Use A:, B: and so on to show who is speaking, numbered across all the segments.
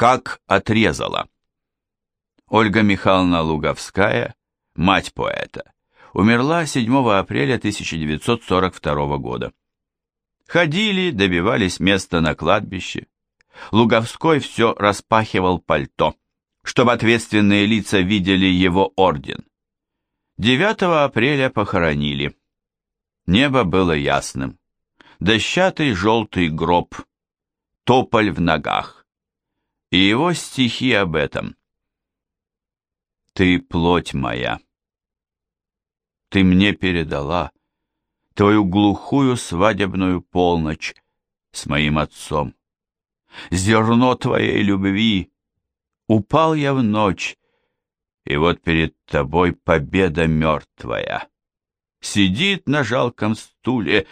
A: Как отрезала. Ольга Михайловна Луговская, мать поэта, умерла 7 апреля 1942 года. Ходили, добивались места на кладбище. Луговской все распахивал пальто, чтобы ответственные лица видели его орден. 9 апреля похоронили. Небо было ясным. Дощатый желтый гроб, тополь в ногах. И его стихи об этом. Ты плоть моя. Ты мне передала твою глухую свадебную полночь с моим отцом. Зерно твоей любви. Упал я в ночь, и вот перед тобой победа мертвая. Сидит на жалком стуле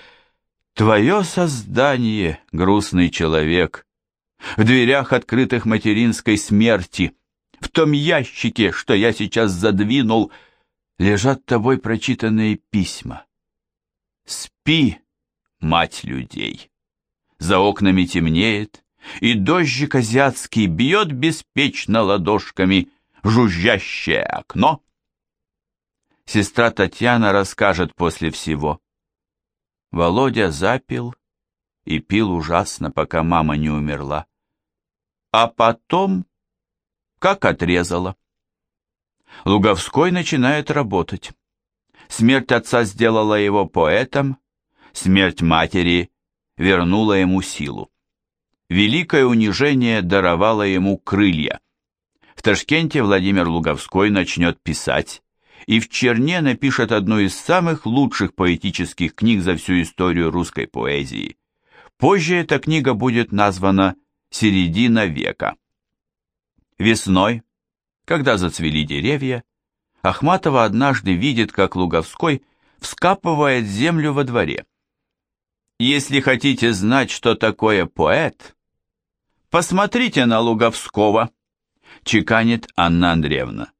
A: твое создание, грустный человек, в дверях открытых материнской смерти, в том ящике, что я сейчас задвинул, лежат тобой прочитанные письма. Спи, мать людей. За окнами темнеет, и дождик азиатский бьет беспечно ладошками жужжащее окно. Сестра Татьяна расскажет после всего. Володя запил и пил ужасно, пока мама не умерла. А потом, как отрезала. Луговской начинает работать. Смерть отца сделала его поэтом, смерть матери вернула ему силу. Великое унижение даровало ему крылья. В Ташкенте Владимир Луговской начнет писать, и в Черне напишет одну из самых лучших поэтических книг за всю историю русской поэзии. Позже эта книга будет названа «Середина века». Весной, когда зацвели деревья, Ахматова однажды видит, как Луговской вскапывает землю во дворе. Если хотите знать, что такое поэт, посмотрите на Луговского, чеканит Анна Андреевна.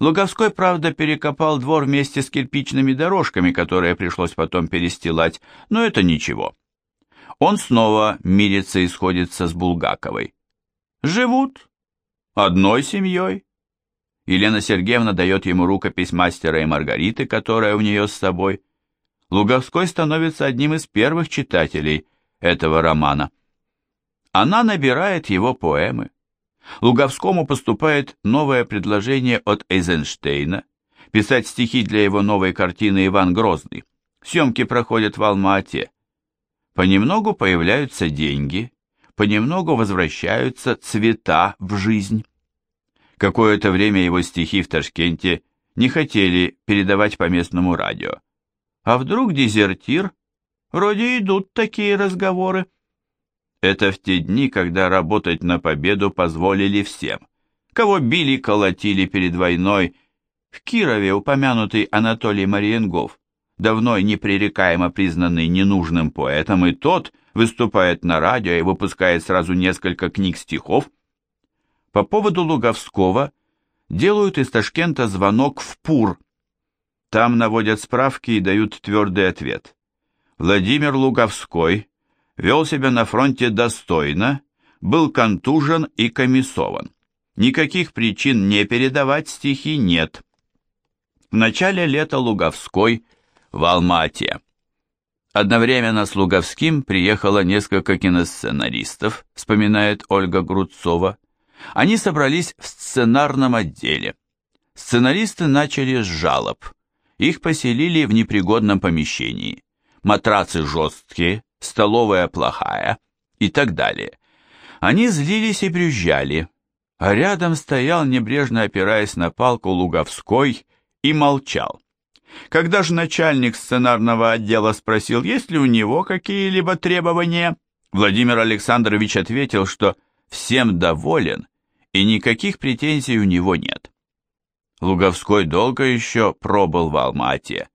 A: Луговской, правда, перекопал двор вместе с кирпичными дорожками, которые пришлось потом перестилать, но это ничего. Он снова мирится и сходится с Булгаковой. Живут одной семьей. Елена Сергеевна дает ему рукопись мастера и Маргариты, которая у нее с собой. Луговской становится одним из первых читателей этого романа. Она набирает его поэмы. Луговскому поступает новое предложение от Эйзенштейна писать стихи для его новой картины «Иван Грозный». Съемки проходят в Алма-Ате. Понемногу появляются деньги, понемногу возвращаются цвета в жизнь. Какое-то время его стихи в Ташкенте не хотели передавать по местному радио. А вдруг дезертир? Вроде идут такие разговоры. Это в те дни, когда работать на победу позволили всем. Кого били, колотили перед войной. В Кирове упомянутый Анатолий Мариенгов, давно непререкаемо признанный ненужным поэтом, и тот выступает на радио и выпускает сразу несколько книг стихов. По поводу Луговского делают из Ташкента звонок в Пур. Там наводят справки и дают твердый ответ. Владимир Луговской вел себя на фронте достойно, был контужен и комиссован. Никаких причин не передавать стихи нет. В начале лета Луговской в Алмате. Одновременно с Луговским приехало несколько киносценаристов, вспоминает Ольга Грудцова. Они собрались в сценарном отделе. Сценаристы начали с жалоб. Их поселили в непригодном помещении. Матрацы жесткие, столовая плохая и так далее. Они злились и брюзжали, а рядом стоял, небрежно опираясь на палку Луговской, и молчал. Когда же начальник сценарного отдела спросил, есть ли у него какие-либо требования, Владимир Александрович ответил, что всем доволен и никаких претензий у него нет. Луговской долго еще пробыл в Алмате,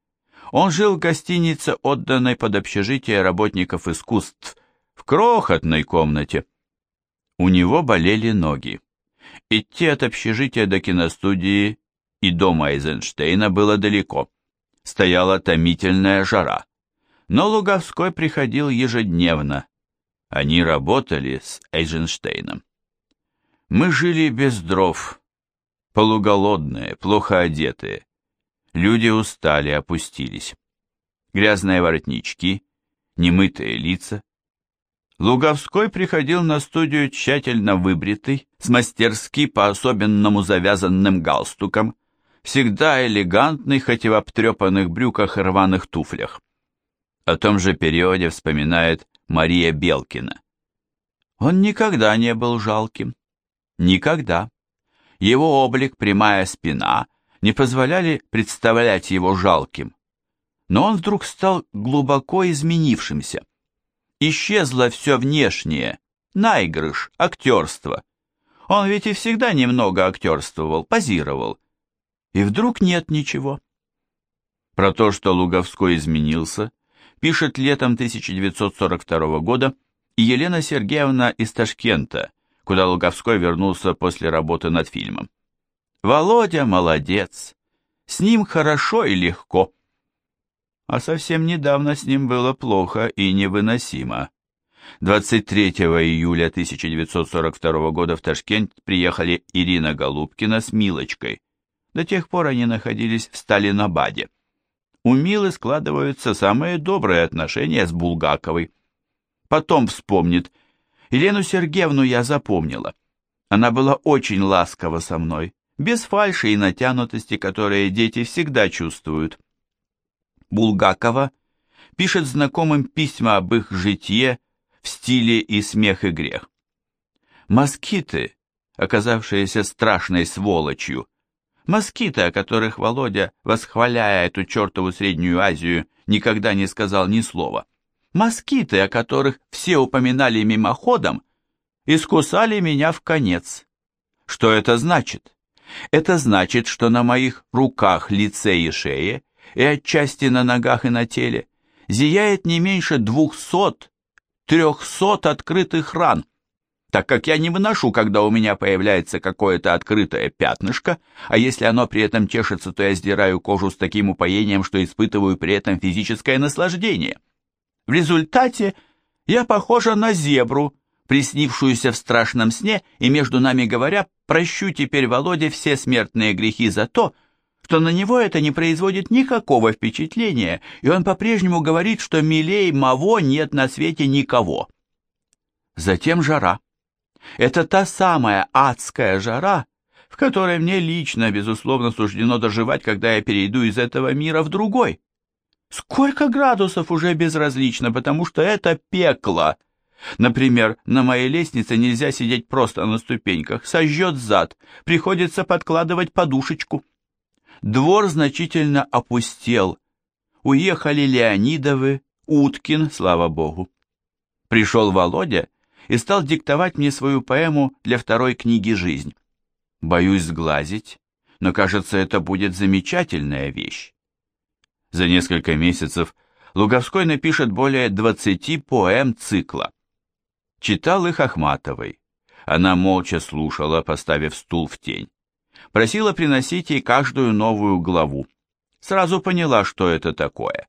A: он жил в гостинице, отданной под общежитие работников искусств, в крохотной комнате. У него болели ноги. Идти от общежития до киностудии и дома Эйзенштейна было далеко. Стояла томительная жара. Но Луговской приходил ежедневно. Они работали с Эйзенштейном. Мы жили без дров, полуголодные, плохо одетые. Люди устали, опустились. Грязные воротнички, немытые лица. Луговской приходил на студию тщательно выбритый, с мастерски по-особенному завязанным галстуком, всегда элегантный, хоть и в обтрепанных брюках и рваных туфлях. О том же периоде вспоминает Мария Белкина. Он никогда не был жалким. Никогда. Его облик, прямая спина не позволяли представлять его жалким. Но он вдруг стал глубоко изменившимся. Исчезло все внешнее, наигрыш, актерство. Он ведь и всегда немного актерствовал, позировал. И вдруг нет ничего. Про то, что Луговской изменился, пишет летом 1942 года Елена Сергеевна из Ташкента, куда Луговской вернулся после работы над фильмом. Володя молодец, с ним хорошо и легко. А совсем недавно с ним было плохо и невыносимо. 23 июля 1942 года в Ташкент приехали Ирина Голубкина с Милочкой. До тех пор они находились в Сталинабаде у Милы складываются самые добрые отношения с Булгаковой. Потом вспомнит. Елену Сергеевну я запомнила. Она была очень ласкова со мной, без фальши и натянутости, которые дети всегда чувствуют. Булгакова пишет знакомым письма об их житье в стиле и смех и грех. Москиты, оказавшиеся страшной сволочью, Москиты, о которых Володя, восхваляя эту чертову Среднюю Азию, никогда не сказал ни слова. Москиты, о которых все упоминали мимоходом, искусали меня в конец. Что это значит? Это значит, что на моих руках, лице и шее, и отчасти на ногах и на теле, зияет не меньше двухсот, трехсот открытых ран, так как я не выношу, когда у меня появляется какое-то открытое пятнышко, а если оно при этом чешется, то я сдираю кожу с таким упоением, что испытываю при этом физическое наслаждение. В результате я похожа на зебру, приснившуюся в страшном сне, и, между нами говоря, прощу теперь Володе все смертные грехи за то, что на него это не производит никакого впечатления, и он по-прежнему говорит, что милей Маво нет на свете никого. Затем жара. Это та самая адская жара, в которой мне лично, безусловно, суждено доживать, когда я перейду из этого мира в другой. Сколько градусов уже безразлично, потому что это пекло. Например, на моей лестнице нельзя сидеть просто на ступеньках, сожжет зад, приходится подкладывать подушечку. Двор значительно опустел. Уехали Леонидовы, Уткин, слава богу. Пришел Володя и стал диктовать мне свою поэму для второй книги «Жизнь». Боюсь сглазить, но, кажется, это будет замечательная вещь. За несколько месяцев Луговской напишет более 20 поэм цикла. Читал их Ахматовой. Она молча слушала, поставив стул в тень. Просила приносить ей каждую новую главу. Сразу поняла, что это такое.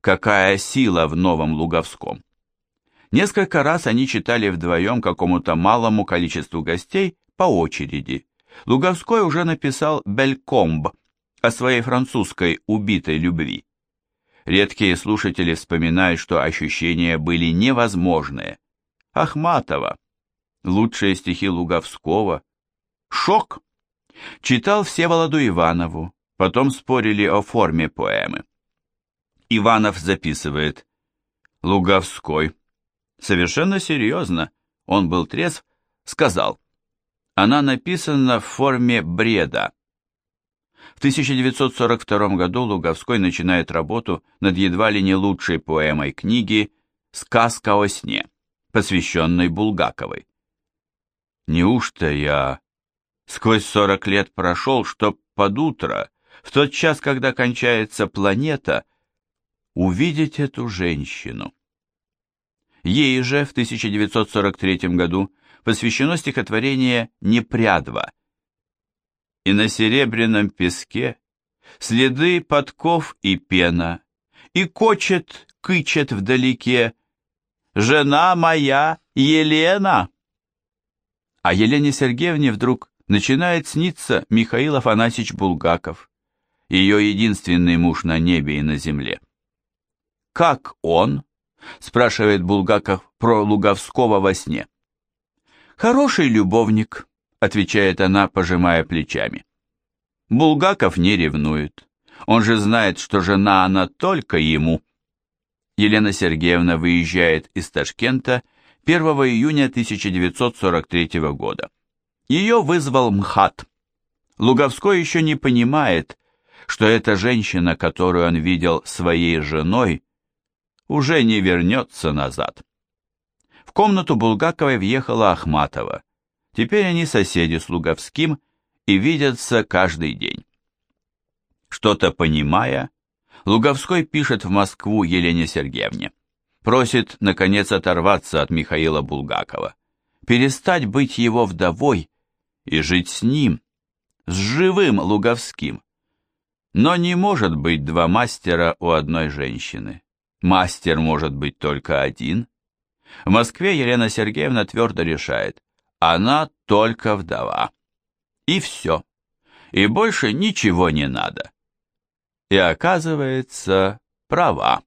A: Какая сила в новом Луговском. Несколько раз они читали вдвоем какому-то малому количеству гостей по очереди. Луговской уже написал «Белькомб» о своей французской убитой любви. Редкие слушатели вспоминают, что ощущения были невозможные. Ахматова, лучшие стихи Луговского, шок. Читал Всеволоду Иванову, потом спорили о форме поэмы. Иванов записывает «Луговской» совершенно серьезно, он был трезв, сказал, она написана в форме бреда. В 1942 году Луговской начинает работу над едва ли не лучшей поэмой книги «Сказка о сне», посвященной Булгаковой. Неужто я сквозь сорок лет прошел, чтоб под утро, в тот час, когда кончается планета, увидеть эту женщину? Ей же в 1943 году посвящено стихотворение «Непрядва». И на серебряном песке следы подков и пена, и кочет, кычет вдалеке «Жена моя Елена!» А Елене Сергеевне вдруг начинает сниться Михаил Афанасьевич Булгаков, ее единственный муж на небе и на земле. «Как он?» – спрашивает Булгаков про Луговского во сне. «Хороший любовник», – отвечает она, пожимая плечами. Булгаков не ревнует. Он же знает, что жена она только ему. Елена Сергеевна выезжает из Ташкента 1 июня 1943 года. Ее вызвал МХАТ. Луговской еще не понимает, что эта женщина, которую он видел своей женой, уже не вернется назад. В комнату Булгаковой въехала Ахматова. Теперь они соседи с Луговским и видятся каждый день. Что-то понимая, Луговской пишет в Москву Елене Сергеевне. Просит, наконец, оторваться от Михаила Булгакова, перестать быть его вдовой и жить с ним, с живым Луговским. Но не может быть два мастера у одной женщины. Мастер может быть только один. В Москве Елена Сергеевна твердо решает, она только вдова. И все. И больше ничего не надо. И оказывается, права.